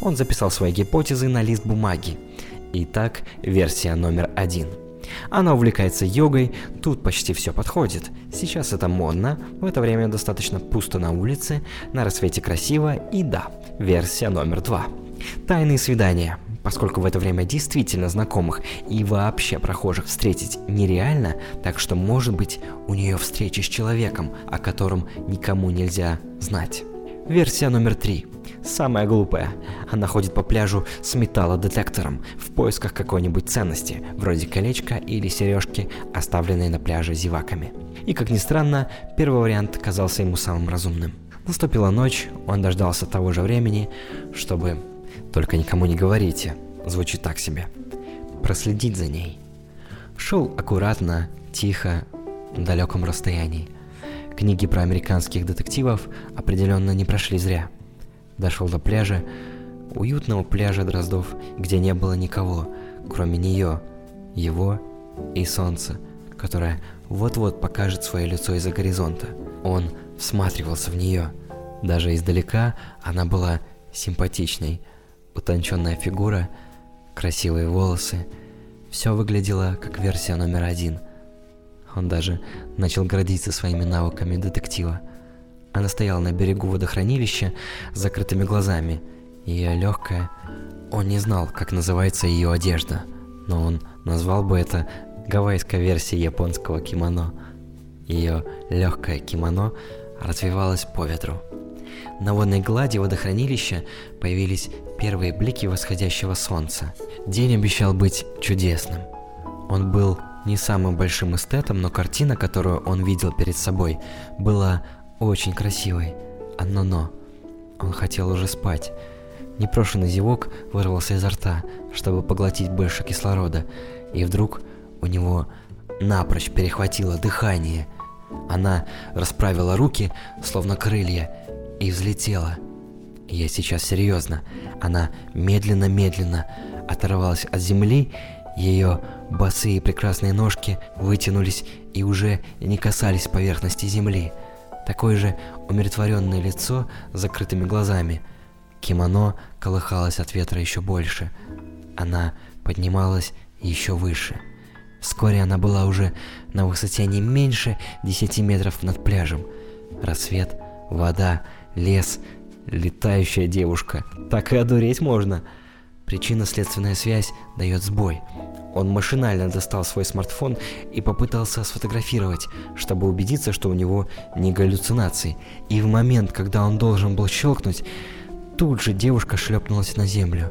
Он записал свои гипотезы на лист бумаги. Итак, версия номер один. Она увлекается йогой, тут почти все подходит. Сейчас это модно, в это время достаточно пусто на улице, на рассвете красиво и да, версия номер два. Тайные свидания. Поскольку в это время действительно знакомых и вообще прохожих встретить нереально, так что может быть у нее встреча с человеком, о котором никому нельзя знать. Версия номер три. Самая глупая. Она ходит по пляжу с металлодетектором в поисках какой-нибудь ценности, вроде колечка или сережки, оставленной на пляже зеваками. И как ни странно, первый вариант казался ему самым разумным. Наступила ночь, он дождался того же времени, чтобы только никому не говорите. Звучит так себе. Проследить за ней. Шел аккуратно, тихо, на далеком расстоянии. Книги про американских детективов определенно не прошли зря. Дошел до пляжа, уютного пляжа Дроздов, где не было никого, кроме нее, его и солнца, которое вот-вот покажет свое лицо из-за горизонта. Он всматривался в нее. Даже издалека она была симпатичной, утонченная фигура, красивые волосы. Все выглядело как версия номер один. Он даже начал гордиться своими навыками детектива. Она стояла на берегу водохранилища с закрытыми глазами. Ее легкая... Он не знал, как называется ее одежда, но он назвал бы это гавайской версией японского кимоно. Ее легкое кимоно развивалось по ветру. На водной глади водохранилища появились первые блики восходящего солнца. День обещал быть чудесным. Он был не самым большим эстетом, но картина, которую он видел перед собой, была очень красивой. Одно но. Он хотел уже спать. Непрошенный зевок вырвался изо рта, чтобы поглотить больше кислорода, и вдруг у него напрочь перехватило дыхание. Она расправила руки, словно крылья, и взлетела. Я сейчас серьезно. Она медленно-медленно оторвалась от земли, ее босые прекрасные ножки вытянулись и уже не касались поверхности земли. Такое же умиротворенное лицо с закрытыми глазами. Кимоно колыхалось от ветра еще больше. Она поднималась еще выше. Вскоре она была уже на высоте не меньше 10 метров над пляжем. Рассвет, вода, лес, летающая девушка. Так и одуреть можно. Причинно-следственная связь дает сбой. Он машинально достал свой смартфон и попытался сфотографировать, чтобы убедиться, что у него не галлюцинации. И в момент, когда он должен был щелкнуть, тут же девушка шлепнулась на землю.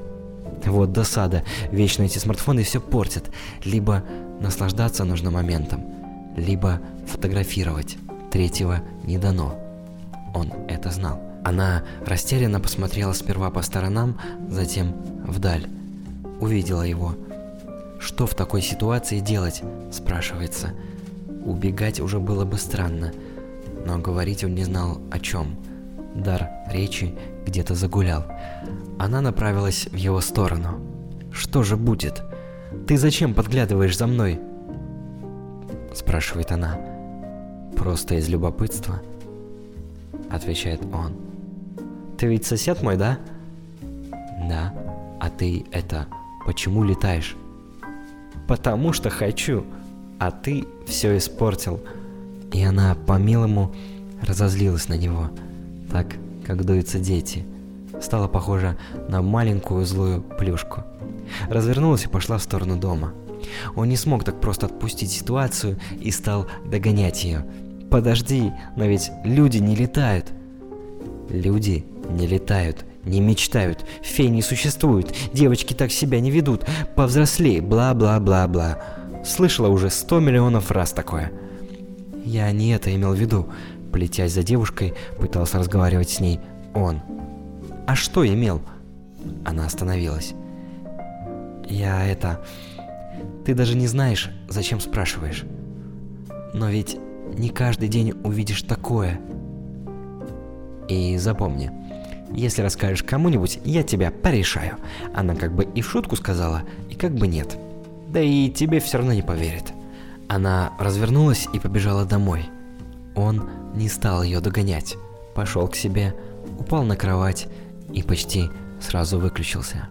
Вот досада. Вечно эти смартфоны все портят. Либо наслаждаться нужно моментом, либо фотографировать. Третьего не дано. Он это знал. Она растерянно посмотрела сперва по сторонам, затем вдаль. Увидела его. Что в такой ситуации делать, спрашивается. Убегать уже было бы странно, но говорить он не знал о чем. Дар речи где-то загулял. Она направилась в его сторону. «Что же будет? Ты зачем подглядываешь за мной?» Спрашивает она. «Просто из любопытства?» Отвечает он. «Ты ведь сосед мой, да?» «Да. А ты это... Почему летаешь?» «Потому что хочу, а ты все испортил». И она по-милому разозлилась на него, так, как дуются дети. Стала похожа на маленькую злую плюшку. Развернулась и пошла в сторону дома. Он не смог так просто отпустить ситуацию и стал догонять ее. «Подожди, но ведь люди не летают». «Люди не летают», не мечтают, фей не существует, девочки так себя не ведут, повзрослей, бла-бла-бла-бла. Слышала уже сто миллионов раз такое. Я не это имел в виду. Плетясь за девушкой, пытался разговаривать с ней он. А что имел? Она остановилась. Я это... Ты даже не знаешь, зачем спрашиваешь. Но ведь не каждый день увидишь такое. И запомни, если расскажешь кому-нибудь, я тебя порешаю. Она как бы и в шутку сказала, и как бы нет. Да и тебе все равно не поверит. Она развернулась и побежала домой. Он не стал ее догонять. Пошел к себе, упал на кровать и почти сразу выключился.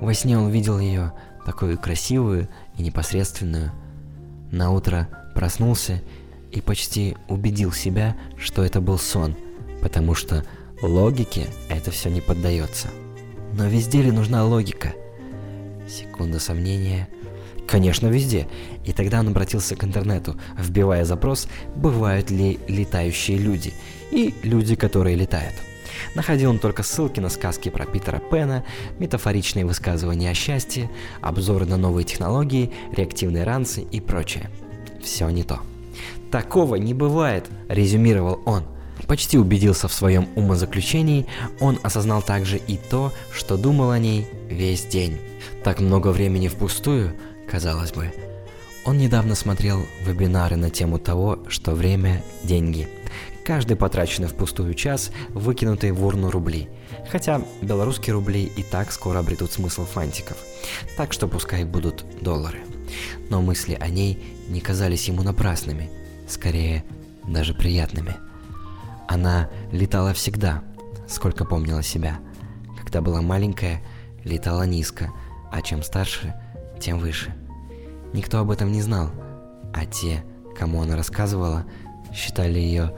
Во сне он видел ее такую красивую и непосредственную. На утро проснулся и почти убедил себя, что это был сон, потому что логике это все не поддается. Но везде ли нужна логика? Секунда сомнения. Конечно, везде. И тогда он обратился к интернету, вбивая запрос «Бывают ли летающие люди?» и «Люди, которые летают». Находил он только ссылки на сказки про Питера Пэна, метафоричные высказывания о счастье, обзоры на новые технологии, реактивные ранцы и прочее. Все не то. Такого не бывает, резюмировал он. Почти убедился в своем умозаключении, он осознал также и то, что думал о ней весь день. Так много времени впустую, казалось бы. Он недавно смотрел вебинары на тему того, что время – деньги. Каждый потраченный впустую час, выкинутый в урну рубли. Хотя белорусские рубли и так скоро обретут смысл фантиков. Так что пускай будут доллары. Но мысли о ней не казались ему напрасными, скорее даже приятными. Она летала всегда, сколько помнила себя. Когда была маленькая, летала низко, а чем старше, тем выше. Никто об этом не знал, а те, кому она рассказывала, считали ее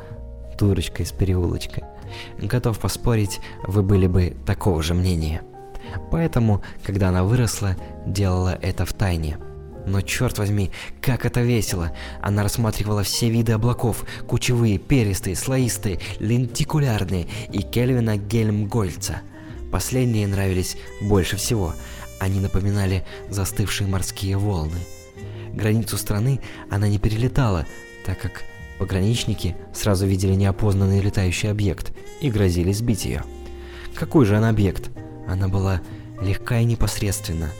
дурочкой с переулочка. Готов поспорить, вы были бы такого же мнения. Поэтому, когда она выросла, делала это в тайне. Но черт возьми, как это весело! Она рассматривала все виды облаков, кучевые, перистые, слоистые, лентикулярные и Кельвина Гельмгольца. Последние нравились больше всего. Они напоминали застывшие морские волны. Границу страны она не перелетала, так как Пограничники сразу видели неопознанный летающий объект и грозили сбить ее. Какой же она объект? Она была легка и непосредственна.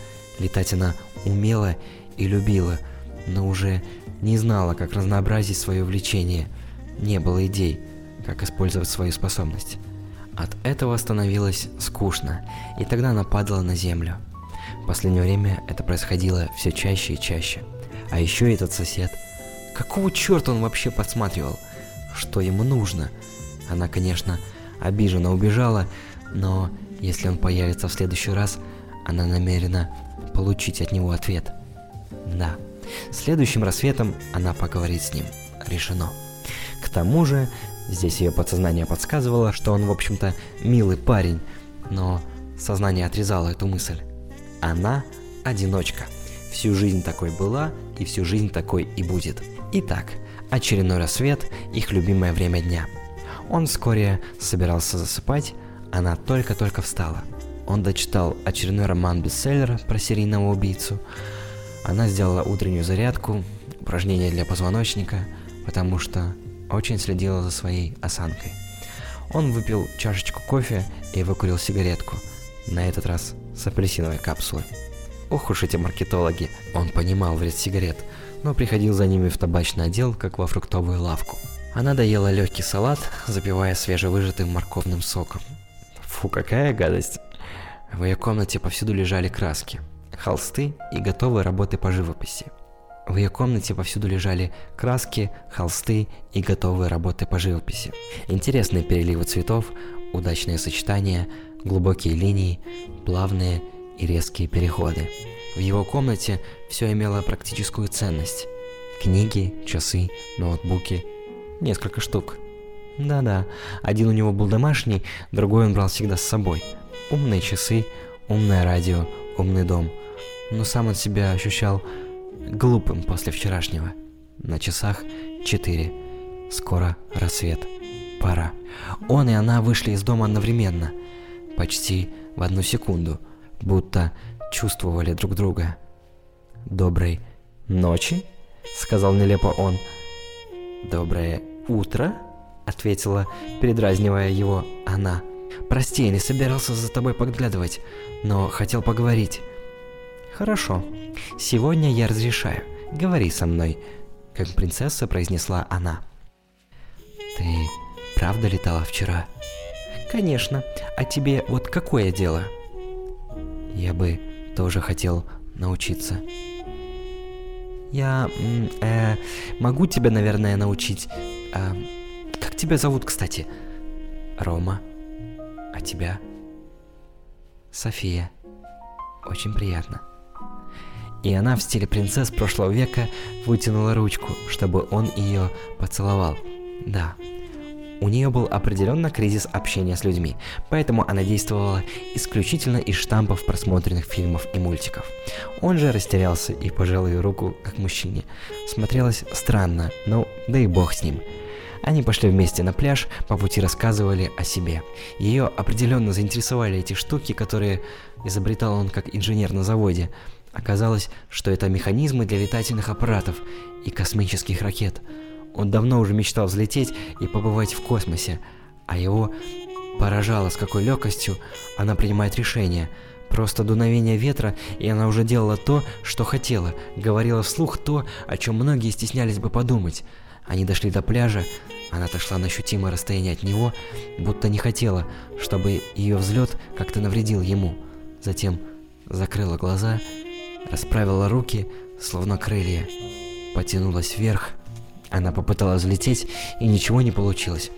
Летать она умела и любила, но уже не знала, как разнообразить свое влечение. Не было идей, как использовать свою способность. От этого становилось скучно, и тогда она падала на землю. В последнее время это происходило все чаще и чаще. А еще этот сосед – Какого черта он вообще подсматривал? Что ему нужно? Она, конечно, обиженно убежала, но если он появится в следующий раз, она намерена получить от него ответ. Да, следующим рассветом она поговорит с ним. Решено. К тому же, здесь ее подсознание подсказывало, что он, в общем-то, милый парень, но сознание отрезало эту мысль. Она одиночка. Всю жизнь такой была и всю жизнь такой и будет. Итак, очередной рассвет, их любимое время дня. Он вскоре собирался засыпать, она только-только встала. Он дочитал очередной роман-бестселлер про серийного убийцу. Она сделала утреннюю зарядку, упражнение для позвоночника, потому что очень следила за своей осанкой. Он выпил чашечку кофе и выкурил сигаретку, на этот раз с апельсиновой капсулы. Ох уж эти маркетологи, он понимал вред сигарет – но приходил за ними в табачный отдел, как во фруктовую лавку. Она доела легкий салат, запивая свежевыжатым морковным соком. Фу, какая гадость. В ее комнате повсюду лежали краски, холсты и готовые работы по живописи. В ее комнате повсюду лежали краски, холсты и готовые работы по живописи. Интересные переливы цветов, удачные сочетания, глубокие линии, плавные и резкие переходы. В его комнате все имело практическую ценность. Книги, часы, ноутбуки. Несколько штук. Да-да, один у него был домашний, другой он брал всегда с собой. Умные часы, умное радио, умный дом. Но сам он себя ощущал глупым после вчерашнего. На часах 4. Скоро рассвет. Пора. Он и она вышли из дома одновременно. Почти в одну секунду. Будто чувствовали друг друга. «Доброй ночи», — сказал нелепо он. «Доброе утро», — ответила, передразнивая его она. «Прости, я не собирался за тобой подглядывать, но хотел поговорить». «Хорошо. Сегодня я разрешаю. Говори со мной», — как принцесса произнесла она. «Ты правда летала вчера?» «Конечно. А тебе вот какое дело?» «Я бы тоже хотел научиться. Я э, могу тебя, наверное, научить. Э, как тебя зовут, кстати? Рома. А тебя? София. Очень приятно. И она в стиле принцесс прошлого века вытянула ручку, чтобы он ее поцеловал. Да, у нее был определенно кризис общения с людьми, поэтому она действовала исключительно из штампов просмотренных фильмов и мультиков. Он же растерялся и пожал ее руку как мужчине. Смотрелось странно, но да и бог с ним. Они пошли вместе на пляж, по пути рассказывали о себе. Ее определенно заинтересовали эти штуки, которые изобретал он как инженер на заводе. Оказалось, что это механизмы для летательных аппаратов и космических ракет – он давно уже мечтал взлететь и побывать в космосе, а его поражало, с какой легкостью она принимает решения. Просто дуновение ветра, и она уже делала то, что хотела, говорила вслух то, о чем многие стеснялись бы подумать. Они дошли до пляжа, она отошла на ощутимое расстояние от него, будто не хотела, чтобы ее взлет как-то навредил ему. Затем закрыла глаза, расправила руки, словно крылья, потянулась вверх она попыталась взлететь, и ничего не получилось.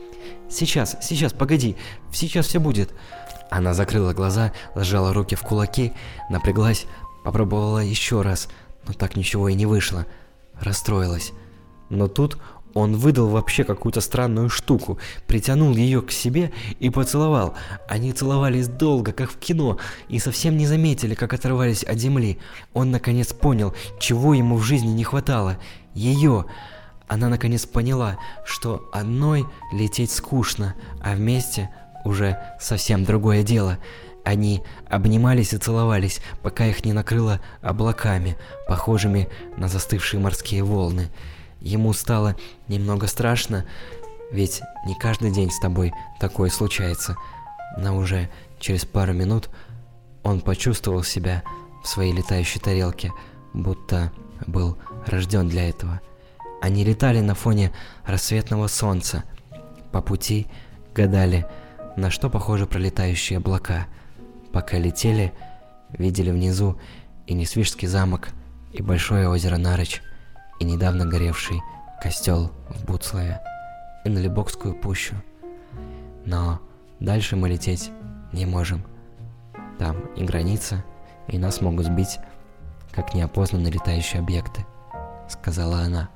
«Сейчас, сейчас, погоди, сейчас все будет!» Она закрыла глаза, сжала руки в кулаки, напряглась, попробовала еще раз, но так ничего и не вышло. Расстроилась. Но тут он выдал вообще какую-то странную штуку, притянул ее к себе и поцеловал. Они целовались долго, как в кино, и совсем не заметили, как оторвались от земли. Он наконец понял, чего ему в жизни не хватало. Ее. Она наконец поняла, что одной лететь скучно, а вместе уже совсем другое дело. Они обнимались и целовались, пока их не накрыло облаками, похожими на застывшие морские волны. Ему стало немного страшно, ведь не каждый день с тобой такое случается. Но уже через пару минут он почувствовал себя в своей летающей тарелке, будто был рожден для этого. Они летали на фоне рассветного солнца. По пути гадали, на что похожи пролетающие облака. Пока летели, видели внизу и Несвижский замок, и большое озеро Нарыч, и недавно горевший костел в Буцлаве, и на Любокскую пущу. Но дальше мы лететь не можем. Там и граница, и нас могут сбить, как неопознанные летающие объекты, сказала она.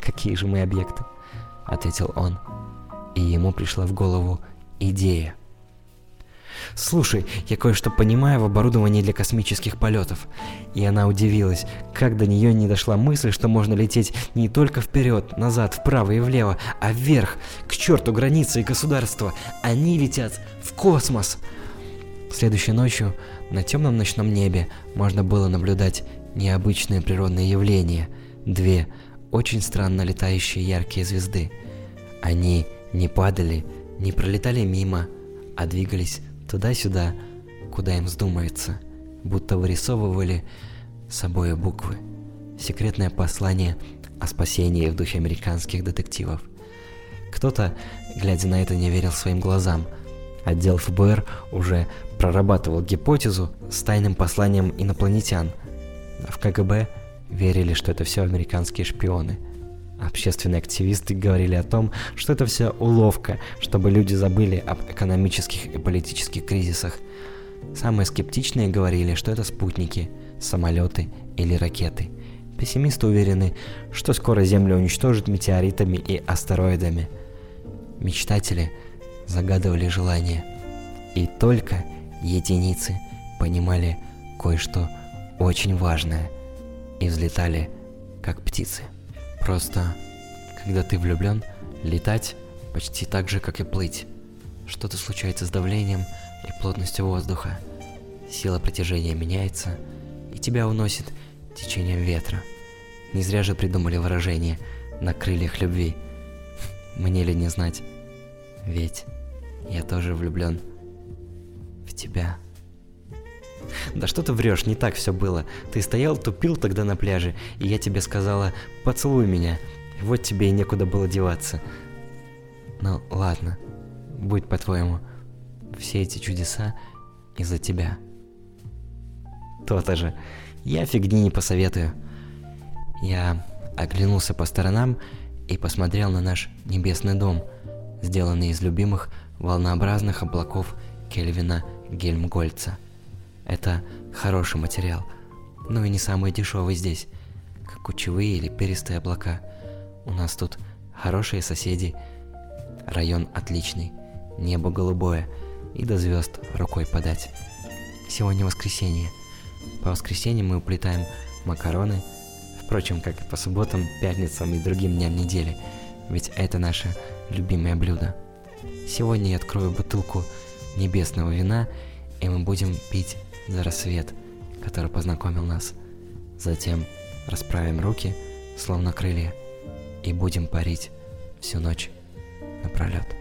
«Какие же мы объекты?» — ответил он. И ему пришла в голову идея. «Слушай, я кое-что понимаю в оборудовании для космических полетов». И она удивилась, как до нее не дошла мысль, что можно лететь не только вперед, назад, вправо и влево, а вверх, к черту границы и государства. Они летят в космос. Следующей ночью на темном ночном небе можно было наблюдать необычные природные явления. Две очень странно летающие яркие звезды. Они не падали, не пролетали мимо, а двигались туда-сюда, куда им вздумается, будто вырисовывали собой буквы. Секретное послание о спасении в духе американских детективов. Кто-то, глядя на это, не верил своим глазам. Отдел ФБР уже прорабатывал гипотезу с тайным посланием инопланетян. В КГБ верили, что это все американские шпионы. Общественные активисты говорили о том, что это все уловка, чтобы люди забыли об экономических и политических кризисах. Самые скептичные говорили, что это спутники, самолеты или ракеты. Пессимисты уверены, что скоро Землю уничтожат метеоритами и астероидами. Мечтатели загадывали желания. И только единицы понимали кое-что очень важное – и взлетали, как птицы. Просто, когда ты влюблен, летать почти так же, как и плыть. Что-то случается с давлением и плотностью воздуха. Сила притяжения меняется, и тебя уносит течением ветра. Не зря же придумали выражение «на крыльях любви». Мне ли не знать? Ведь я тоже влюблен в тебя. Да что ты врешь, не так все было. Ты стоял, тупил тогда на пляже, и я тебе сказала, поцелуй меня. Вот тебе и некуда было деваться. Ну, ладно, будь по-твоему. Все эти чудеса из-за тебя. То-то же. Я фигни не посоветую. Я оглянулся по сторонам и посмотрел на наш небесный дом, сделанный из любимых волнообразных облаков Кельвина Гельмгольца. Это хороший материал, но и не самый дешевый здесь, как кучевые или перистые облака. У нас тут хорошие соседи, район отличный, небо голубое и до звезд рукой подать. Сегодня воскресенье. По воскресеньям мы уплетаем макароны, впрочем, как и по субботам, пятницам и другим дням недели, ведь это наше любимое блюдо. Сегодня я открою бутылку небесного вина, и мы будем пить за рассвет, который познакомил нас. Затем расправим руки, словно крылья, и будем парить всю ночь напролет.